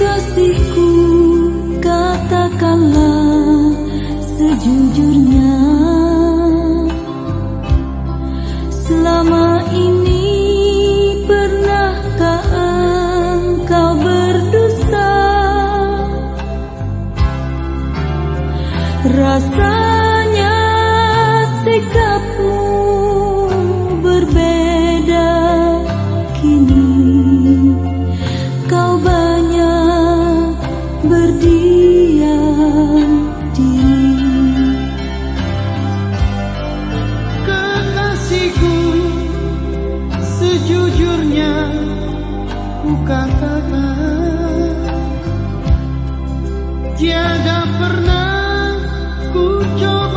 kasihku katakanlah sejujurnya. Selama ini pernahkah engkau berdosa? Rasanya sikapmu Tiada pernah ku coba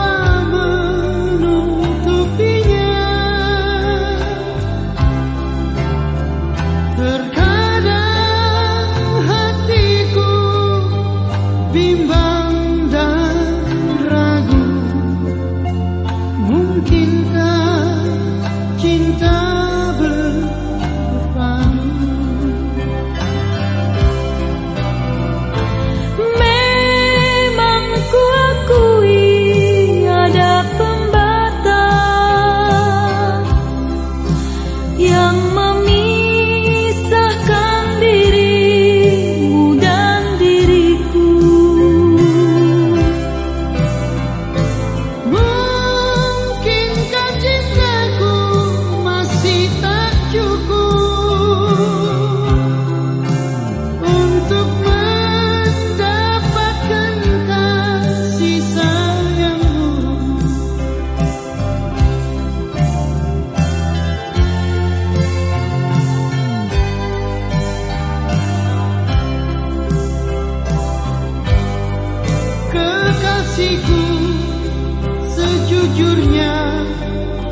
sejujurnya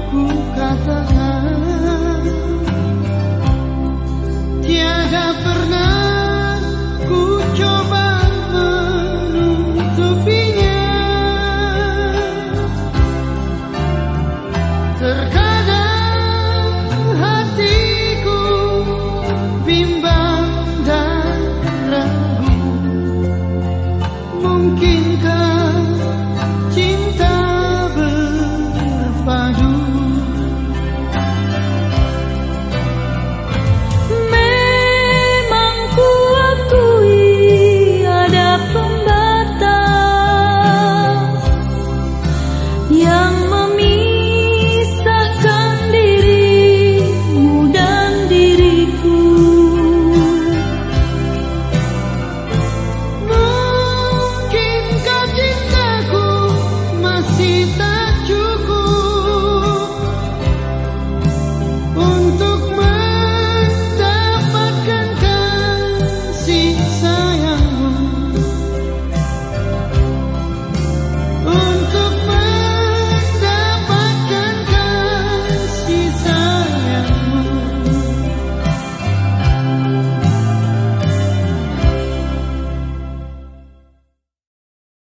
ku kata